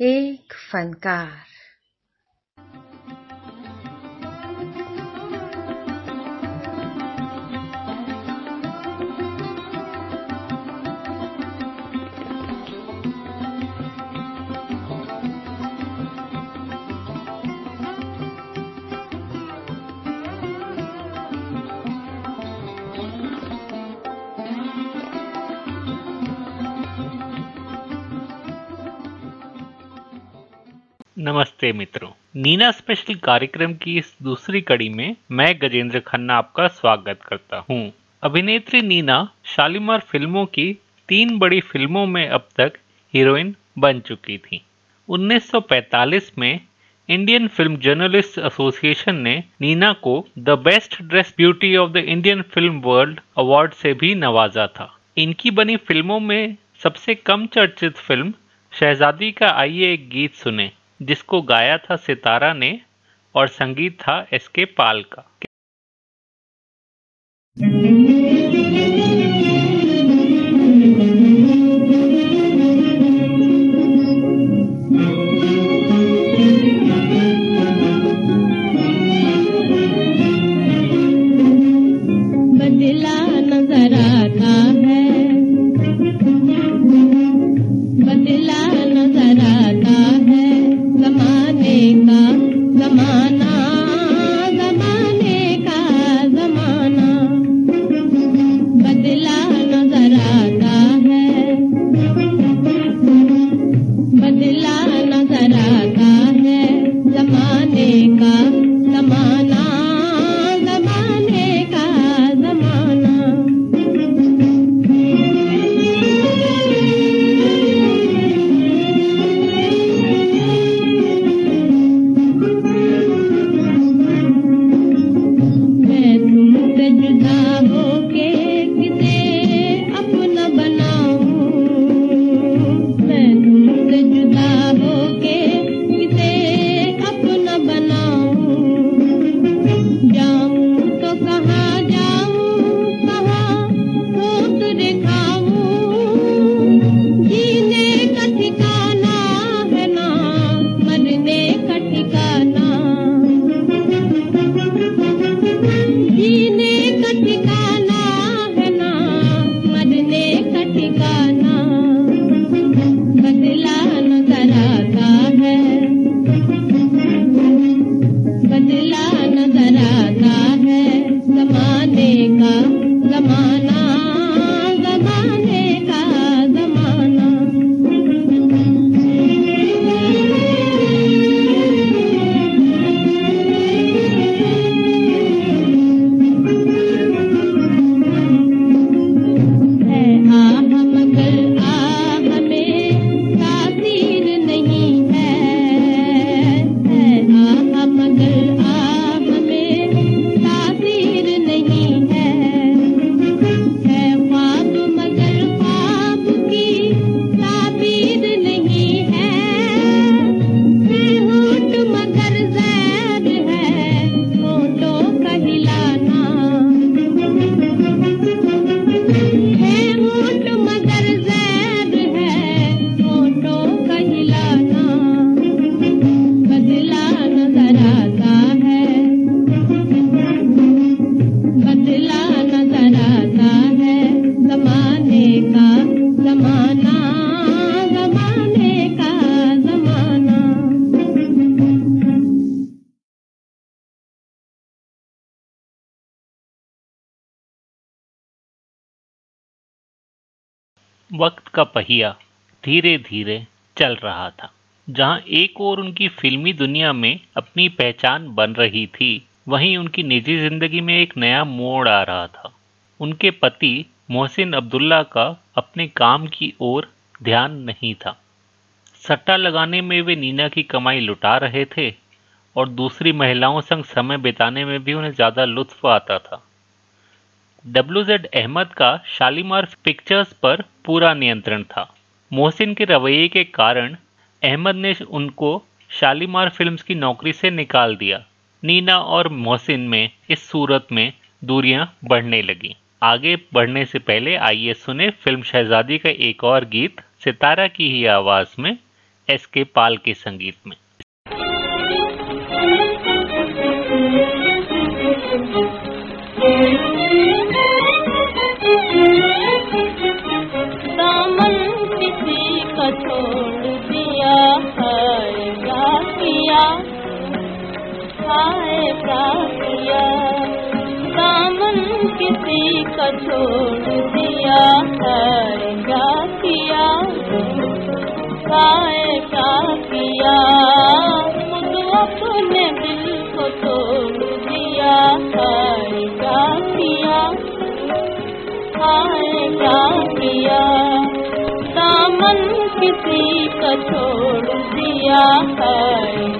एक फनकार नमस्ते मित्रों। नीना स्पेशल कार्यक्रम की इस दूसरी कड़ी में मैं गजेंद्र खन्ना आपका स्वागत करता हूँ। अभिनेत्री नीना शालीमार फ़िल्मों की तीन बड़ी फ़िल्मों में अब तक हीरोइन बन चुकी थी। 1945 में इंडियन फ़िल्म जर्नलिस्ट एसोसिएशन ने नीना को the best dress beauty of the Indian film world award से भी नवाजा था। इनकी बनी फ़िल्मों में सबसे कम चर्चित फ़िल्म शहजादी का आइए एक गीत सुने। जिसको गाया था सितारा ने और संगीत था एस के पाल का। वक्त का पहिया धीरे धीरे चल रहा था। जहाँ एक और उनकी फिल्मी दुनिया में अपनी पहचान बन रही थी, वहीं उनकी निजी ज़िंदगी में एक नया मोड़ आ रहा था। उनके पति मोहसिन अब्दुल्ला का अपने काम की ओर ध्यान नहीं था। सट्टा लगाने में वे नीना की कमाई लुटा रहे थे और दूसरी महिलाओं संग समय बिताने में भी उन्हें ज़्यादा लुत्फ आता था। डब्ल्यू जेड अहमद का शालीमार पिक्चर्स पर पूरा नियंत्रण था। मोहसिन के रवैये के कारण अहमद ने उनको शालीमार फिल्म्स की नौकरी से निकाल दिया। नीना और मोहसिन में इस सूरत में दूरियाँ बढ़ने लगी। आगे बढ़ने से पहले आइए सुने फ़िल्म शहजादी का एक और गीत सितारा की ही आवाज़ में, एस के पाल के संगीत में। छोड़ दिया है किया हाय किया खुद अपने दिल को तोड़ दिया है किया हाय क्या किया दामन किसी का छोड़ दिया है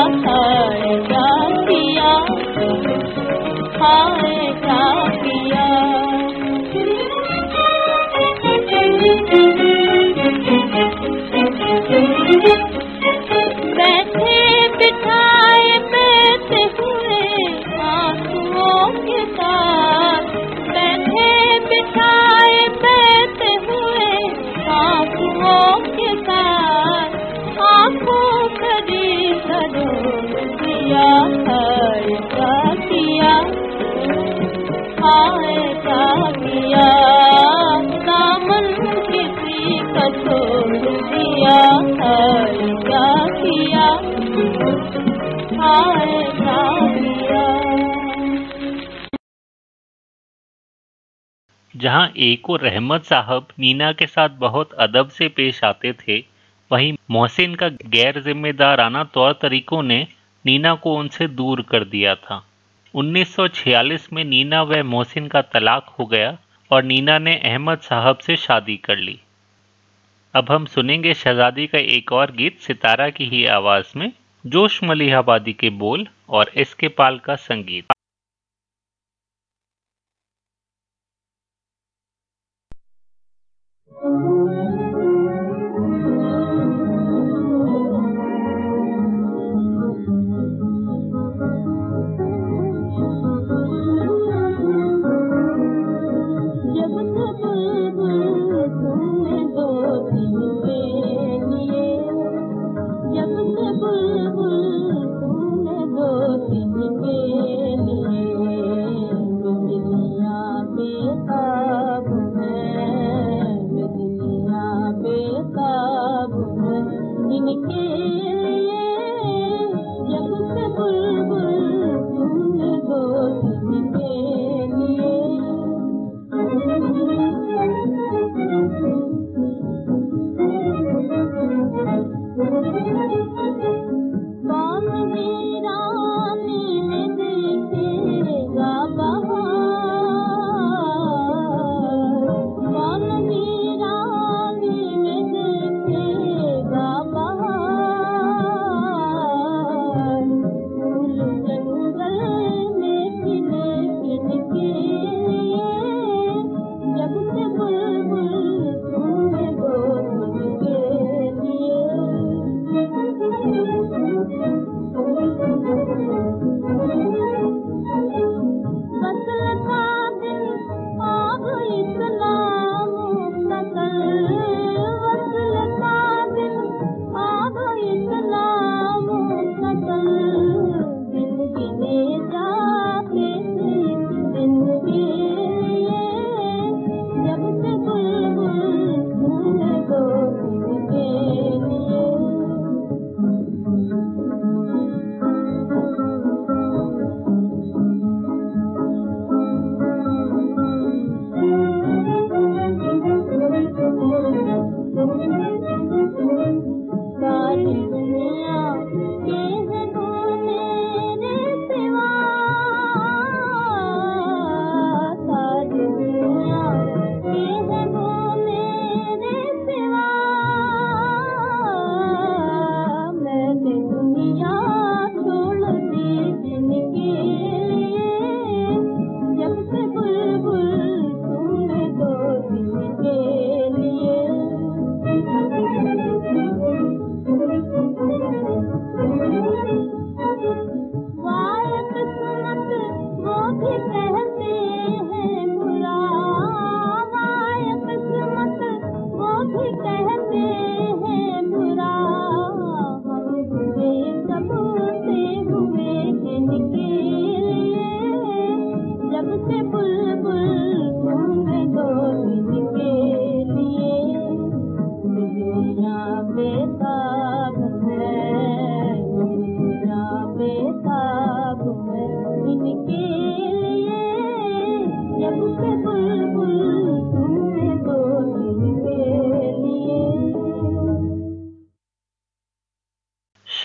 जहाँ एक और रहमत साहब नीना के साथ बहुत अदब से पेश आते थे, वहीं मोहसिन का गैर जिम्मेदाराना तौर तरीकों ने नीना को उनसे दूर कर दिया था। 1946 में नीना व मोहसिन का तलाक हो गया और नीना ने अहमद साहब से शादी कर ली। अब हम सुनेंगे शहजादी का एक और गीत सितारा की ही आवाज़ में, जोश मलिहाबादी के बोल और एस के पाल का संगीत।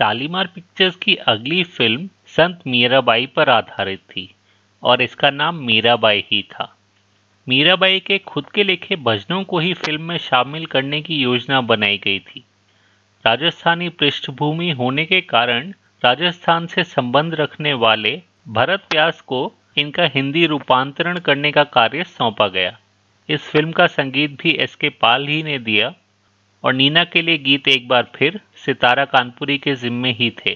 शालीमार पिक्चर्स की अगली फ़िल्म संत मीराबाई पर आधारित थी और इसका नाम मीराबाई ही था। मीराबाई के खुद के लिखे भजनों को ही फ़िल्म में शामिल करने की योजना बनाई गई थी। राजस्थानी पृष्ठभूमि होने के कारण राजस्थान से संबंध रखने वाले भरत व्यास को इनका हिंदी रूपांतरण करने का कार्य सौंपा गया। इस फ़िल्म का संगीत भी एस के पाल ही ने दिया। और नीना के लिए गीत एक बार फिर सितारा कानपुरी के जिम्मे ही थे।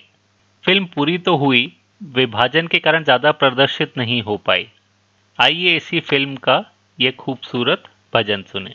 फ़िल्म पूरी तो हुई, विभाजन के कारण ज़्यादा प्रदर्शित नहीं हो पाई। आइए इसी फ़िल्म का ये खूबसूरत भजन सुने।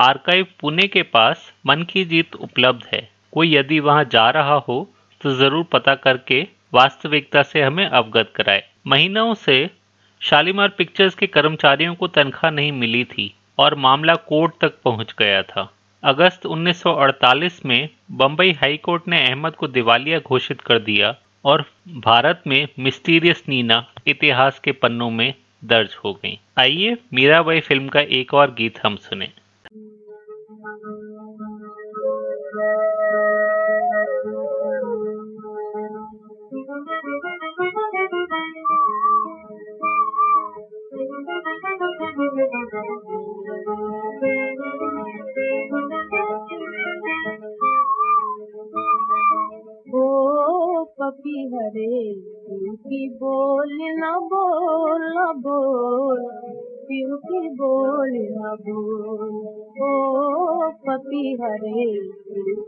आर्काइव पुणे के पास मन की जीत उपलब्ध है। कोई यदि वहाँ जा रहा हो तो ज़रूर पता करके वास्तविकता से हमें अवगत कराए। महीनों से शालीमार पिक्चर्स के कर्मचारियों को तनख्वाह नहीं मिली थी और मामला कोर्ट तक पहुँच गया था। अगस्त 1948 में बम्बई हाई कोर्ट ने अहमद को दिवालिया घोषित कर दिया और भारत में मिस्टीरियस नीना इतिहास के पन्नों में दर्ज हो गई। आइए मीराबाई फ़िल्म का एक और गीत हम सुने। की बोल न बोल न बोल शिव की बोल न बोल। ओ पति हरे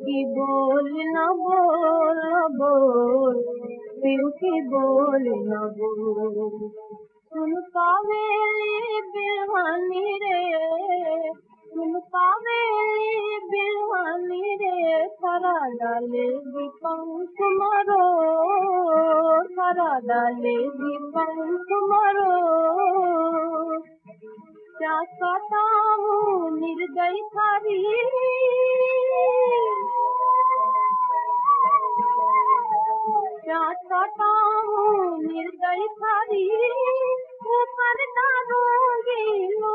की बोल न बोल न बोल शिव की बोल न बोल। सुन पावेली बिरवानी रे बिरवानी रे खरा डाले पंख मरो खरा डाले पंख मरो क्या कटाऊ निर्दय थारी क्या कटाऊ निर्दय थारी ऊपर डालूंगी लो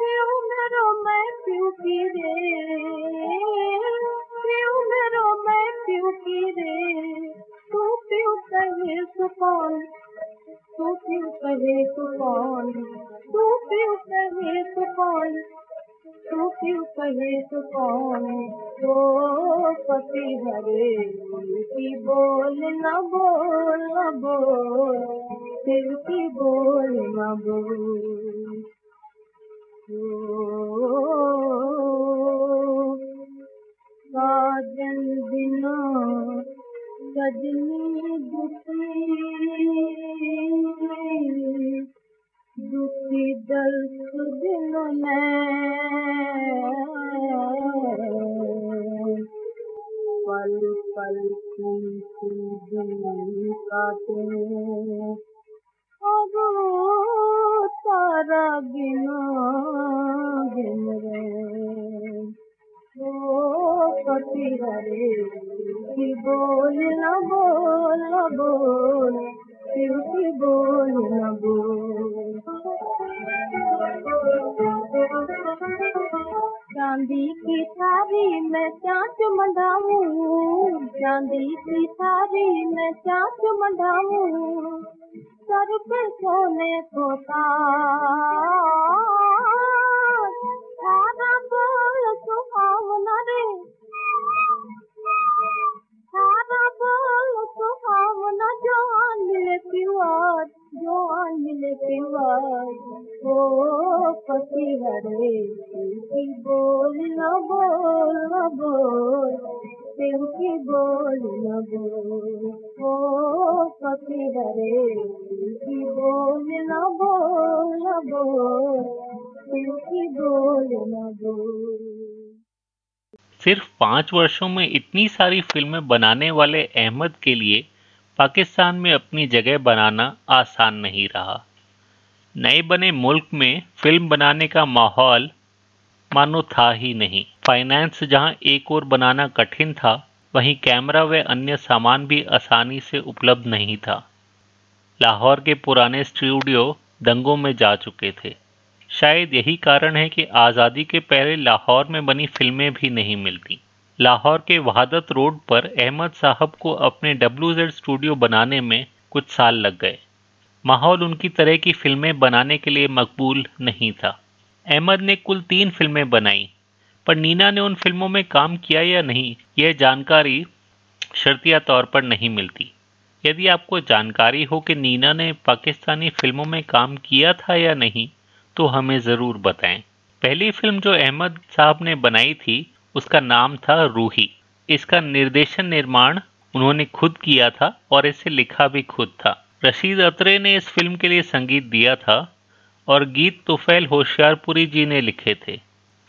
प्यू पी रे मो मै प्यूपी रे पियो कही सुपन तूं पियूं कही सुो सी बोल न साजन बिना सजनी दुखी। दुखी दल दिल में। पल पल की दिल काटे अब तारा गिना गिन रे पति हरे की बोल न बोल न बोल शिव की बोल न बोल चांदी की थारी में चाँच मंडाऊं चांदी की थारी में चाँच मंडाऊं सर पे सोने थारा बोल थारा बोल मिले मिले बोल की बोल न ओ पति हरे की बोल न बोल की बोल न सिर्फ़ पाँच वर्षों में इतनी सारी फ़िल्में बनाने वाले अहमद के लिए पाकिस्तान में अपनी जगह बनाना आसान नहीं रहा। नए बने मुल्क में फ़िल्म बनाने का माहौल मानो था ही नहीं। फाइनेंस जहाँ एक और बनाना कठिन था, वहीं कैमरा व अन्य सामान भी आसानी से उपलब्ध नहीं था। लाहौर के पुराने स्टूडियो दंगों में जा चुके थे। शायद यही कारण है कि आज़ादी के पहले लाहौर में बनी फ़िल्में भी नहीं मिलती। लाहौर के वहादत रोड पर अहमद साहब को अपने डब्ल्यू जेड स्टूडियो बनाने में कुछ साल लग गए। माहौल उनकी तरह की फ़िल्में बनाने के लिए मकबूल नहीं था। अहमद ने कुल तीन फ़िल्में बनाई। पर नीना ने उन फ़िल्मों में काम किया या नहीं, यह जानकारी शर्तिया तौर पर नहीं मिलती। यदि आपको जानकारी हो कि नीना ने पाकिस्तानी फ़िल्मों में काम किया था या नहीं तो हमें ज़रूर बताएँ। पहली फ़िल्म जो अहमद साहब ने बनाई थी, उसका नाम था रूही। इसका निर्देशन निर्माण उन्होंने खुद किया था और इसे लिखा भी खुद था। रशीद अतरे ने इस फ़िल्म के लिए संगीत दिया था और गीत तुफैल होशियारपुरी जी ने लिखे थे।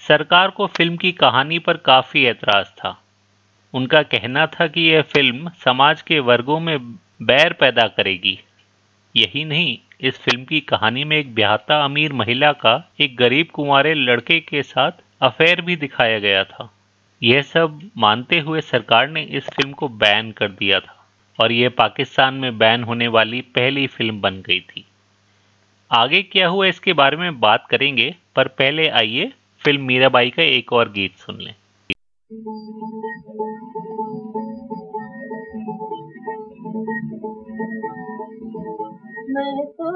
सरकार को फ़िल्म की कहानी पर काफ़ी एतराज़ था। उनका कहना था कि यह फ़िल्म समाज के वर्गों में बैर पैदा करेगी। यही नहीं, इस फ़िल्म की कहानी में एक ब्याहता अमीर महिला का एक गरीब कुंवारे लड़के के साथ अफेयर भी दिखाया गया था। यह सब मानते हुए सरकार ने इस फ़िल्म को बैन कर दिया था और यह पाकिस्तान में बैन होने वाली पहली फ़िल्म बन गई थी। आगे क्या हुआ इसके बारे में बात करेंगे, पर पहले आइए फ़िल्म मीराबाई का एक और गीत सुन लें। मैं तो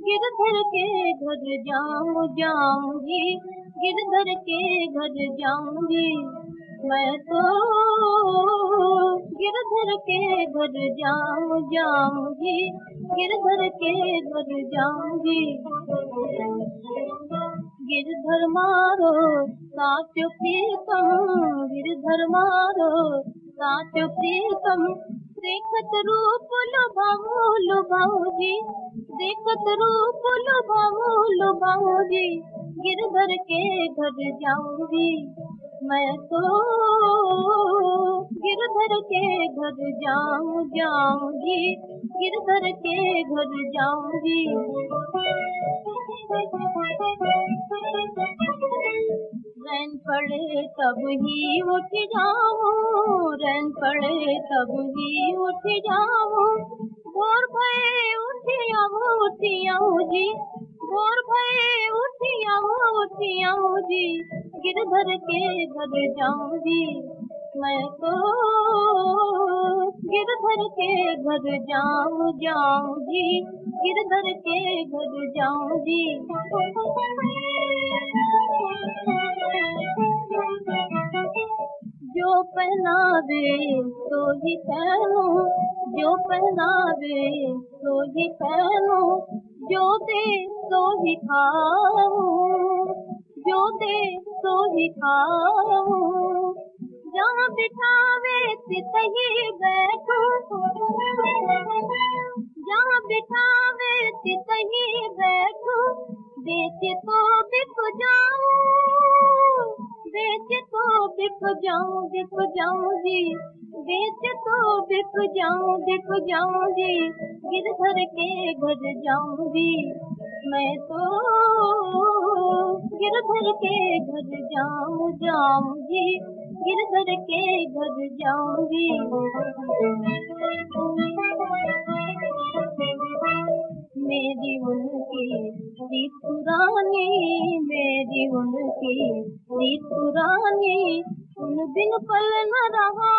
गिरधर के घर जाऊँ, जाऊँगी। गिरधर के घर जाऊँगी। मैं तो गिरधर के घर जाऊँ, जाऊँगी। गिरधर के घर जाऊँगी। गिरधर मारो साचो प्रीतम गिरधर मारो साचो प्रीतम। देखत रूप लुभाऊ लुभाऊ जी देखत रूप लुभाऊ लुभाऊ जी गिरधर के घर जाऊँगी मैं तो गिरधर के घर जाऊँ, जाऊँगी। गिरधर के घर जाऊँगी। रैन पड़े तब ही उठ जाऊँ, रैन पड़े तब ही उठ जाऊँ। भोर भय उठ आऊँ उठ आऊँ जी। भोर भय उठ आऊँ उठ आऊँ जी। गिरधर के घर जाऊँगी मैं तो गिरधर के घर जाऊँ जाऊँगी गिरधर के घर जाऊँगी। जो पहनावे तो ही पहनो। जो पहनावे तो ही पहनो। जो दे तो ही खाऊं। जो दे सो ही खाऊं। जहाँ बिठावे तितही बैठो। जहाँ बिठावे तितही बैठो बेच तो बिक जाऊँ बेच तो बिक जाऊँ बिक जाऊँ जी बेच तो बिक जाऊँ बिक जाऊँ जी गिरधर के घर जाऊँगी मैं तो गिरधर के घर जाऊँ जाऊँगी गिरधर के घर जाऊँगी मेरी उनकी रीत पुरानी मेरी उनकी रीत पुरानी, उन बिन पल न रहा।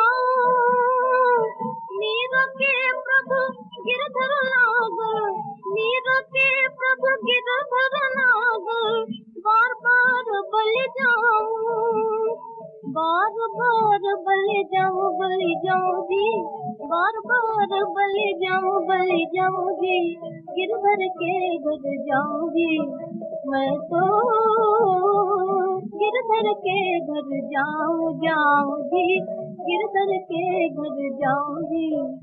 मीरा के प्रभु गिरधर नागर मीरा के प्रभु गिरधर नागर बार बार बल जाऊँ। बार बार बलि जाऊँ बलि जाऊँ जी। बार बार बलि जाऊँ बलि जाऊँ जी। गिरधर के घर जाऊँगी मैं तो गिर भर के घर जाऊँ गिर भर के घर जाऊँगी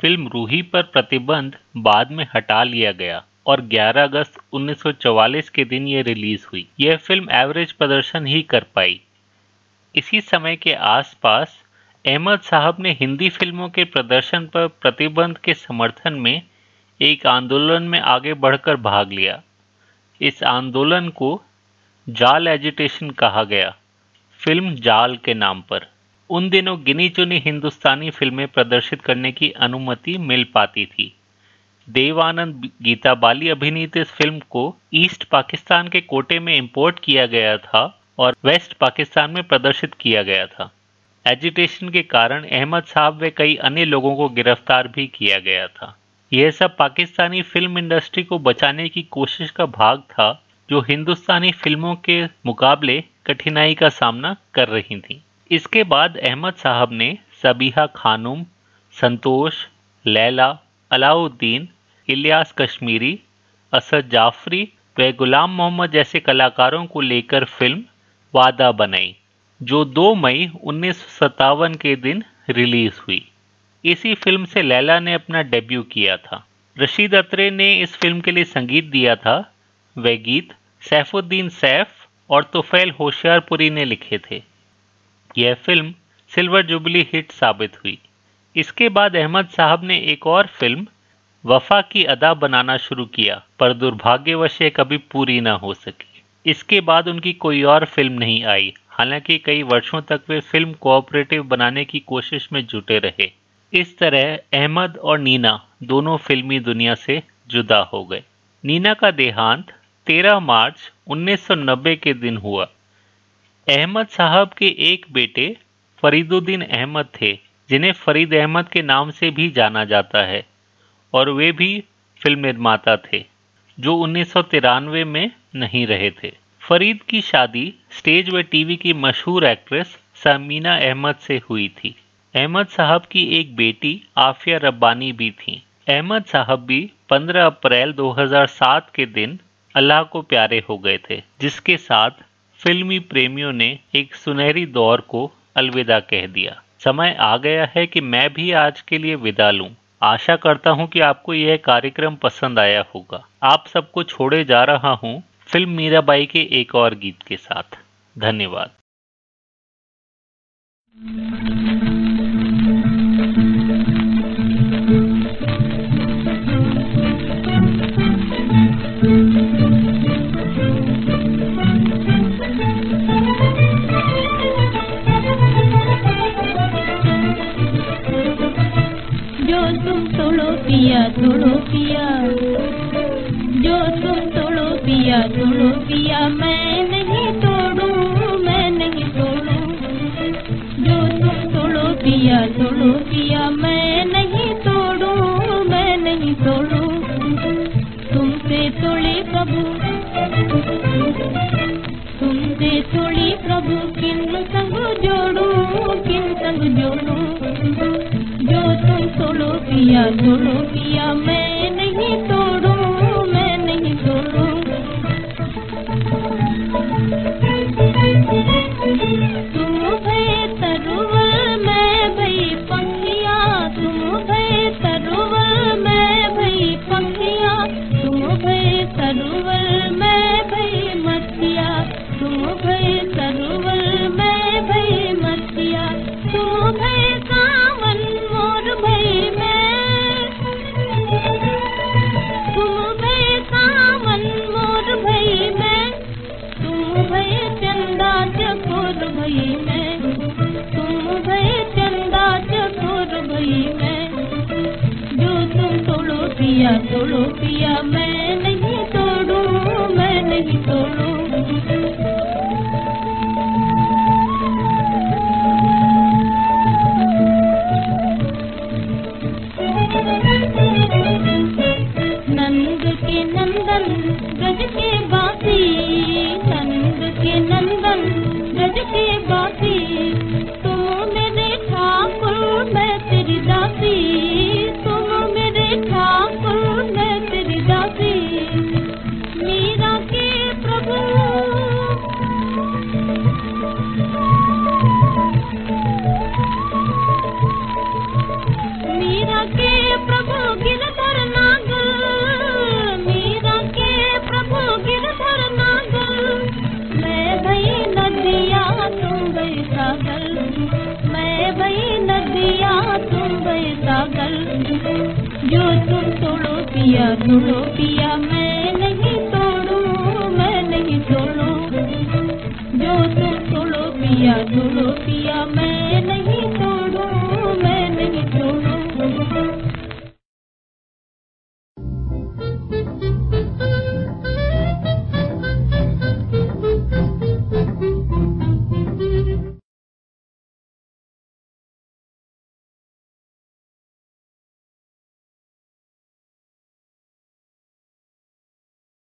फ़िल्म रूही पर प्रतिबंध बाद में हटा लिया गया। और 11 अगस्त 1944 के दिन ये रिलीज़ हुई। यह फ़िल्म एवरेज प्रदर्शन ही कर पाई। इसी समय के आसपास अहमद साहब ने हिंदी फ़िल्मों के प्रदर्शन पर प्रतिबंध के समर्थन में एक आंदोलन में आगे बढ़कर भाग लिया। इस आंदोलन को जाल एजिटेशन कहा गया, फ़िल्म जाल के नाम पर। उन दिनों गिनी चुनी हिंदुस्तानी फ़िल्में प्रदर्शित करने की अनुमति मिल पाती थी। देवानंद गीता बाली अभिनीत इस फ़िल्म को ईस्ट पाकिस्तान के कोटे में इंपोर्ट किया गया था और वेस्ट पाकिस्तान में प्रदर्शित किया गया था। एजिटेशन के कारण अहमद साहब व कई अन्य लोगों को गिरफ़्तार भी किया गया था। यह सब पाकिस्तानी फ़िल्म इंडस्ट्री को बचाने की कोशिश का भाग था, जो हिंदुस्तानी फ़िल्मों के मुकाबले कठिनाई का सामना कर रही थी। इसके बाद अहमद साहब ने सबीहा खानुम, संतोष, लैला, अलाउद्दीन इलियास कश्मीरी, असद जाफरी व गुलाम मोहम्मद जैसे कलाकारों को लेकर फ़िल्म वादा बनाई, जो 2 मई उन्नीस सौ सत्तावन के दिन रिलीज़ हुई। इसी फ़िल्म से लैला ने अपना डेब्यू किया था। रशीद अत्रे ने इस फ़िल्म के लिए संगीत दिया था। वह गीत सैफुद्दीन सैफ और तुफैल होशियारपुरी ने लिखे थे। यह फ़िल्म सिल्वर जुबली हिट साबित हुई। इसके बाद अहमद साहब ने एक और फ़िल्म वफा की अदा बनाना शुरू किया, पर दुर्भाग्यवश कभी पूरी ना हो सकी। इसके बाद उनकी कोई और फ़िल्म नहीं आई, हालाँकि कई वर्षों तक वे फ़िल्म कोऑपरेटिव बनाने की कोशिश में जुटे रहे। इस तरह अहमद और नीना दोनों फिल्मी दुनिया से जुदा हो गए। नीना का देहांत 13 मार्च 1990 के दिन हुआ। अहमद साहब के एक बेटे फरीदुद्दीन अहमद थे, जिन्हें फरीद अहमद के नाम से भी जाना जाता है। और वे भी फ़िल्म निर्माता थे, जो उन्नीस सौ तिरानवे में नहीं रहे थे। फरीद की शादी स्टेज व टीवी की मशहूर एक्ट्रेस समीना अहमद से हुई थी। अहमद साहब की एक बेटी आफिया रब्बानी भी थी। अहमद साहब भी 15 अप्रैल 2007 के दिन अल्लाह को प्यारे हो गए थे, जिसके साथ फिल्मी प्रेमियों ने एक सुनहरी दौर को अलविदा कह दिया। समय आ गया है कि मैं भी आज के लिए विदा लूँ। आशा करता हूँ कि आपको यह कार्यक्रम पसंद आया होगा। आप सबको छोड़े जा रहा हूँ फ़िल्म मीराबाई के एक और गीत के साथ। धन्यवाद। पिया तोड़ो पिया जो तुम तोड़ो पिया तोड़ो पिया मैं नहीं तोड़ू, मैं नहीं तोड़ू। जो तुम तोड़ो पिया तोड़ो पिया मैं नहीं तोड़ू, मैं नहीं तोड़ू। तुमसे तोड़े प्रभु तोड़ो